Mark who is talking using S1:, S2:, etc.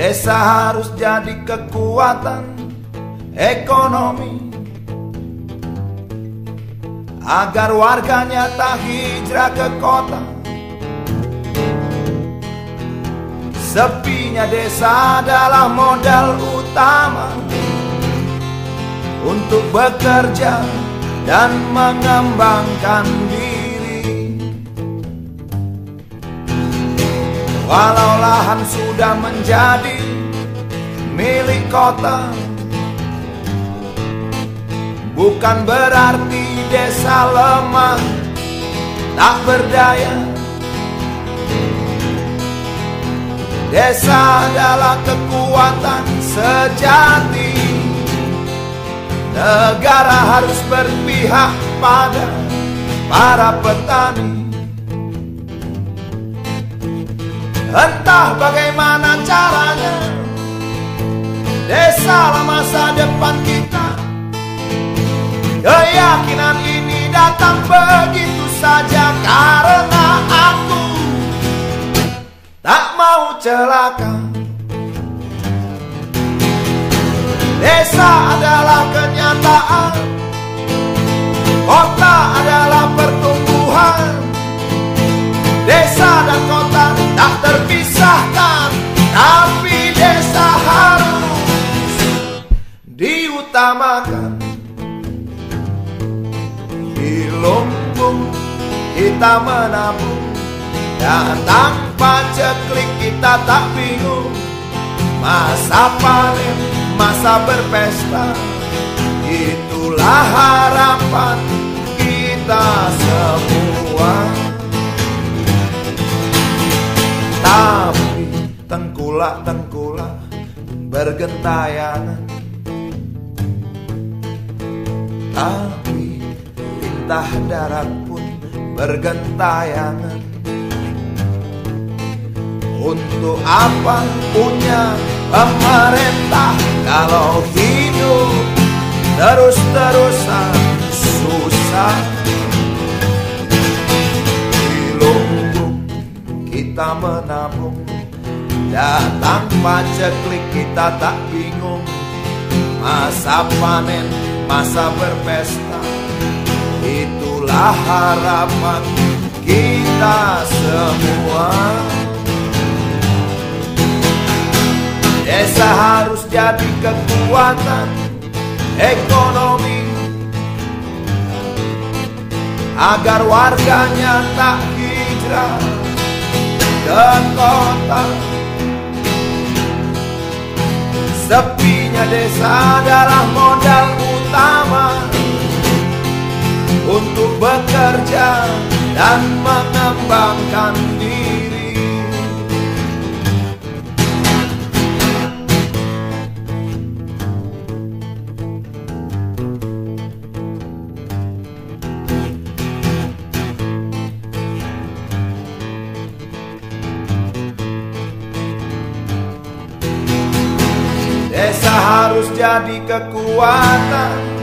S1: Desa harus jadi kekuatan ekonomi. Agar warganya tak hijrah ke kota. Sepinya desa adalah modal utama Untuk bekerja dan mengembangkan diri Walau lahan sudah menjadi milik kota Bukan berarti desa lemah Tak berdaya. Desa adalah kekuatan sejati. Negara harus berpihak pada para petani Entah bagaimana caranya Desa masa depan kita Keyakinan ini datang begitu saja karena aku tak mau celaka. Desa adalah kenyataan, lumbung kita menabung. Dan tanpa ceklik kita tak bingung Masa panen, masa berpesta. Itulah harapan kita semua. Tapi tengkulak-tengkulak bergentayangan. Tapi Tah darat pun bergentayangan. Untuk apa punya pemerintah Kalau hidup terus-terusan susah? Di kita menabung Datang paceklik kita tak bingung. Masa panen, masa berpesta Itulah harapan kita semua. Desa harus jadi kekuatan ekonomi. Agar warganya tak hijrah ke kota. Sepinya desa adalah modal dan mengembangkan diri. Desa harus jadi kekuatan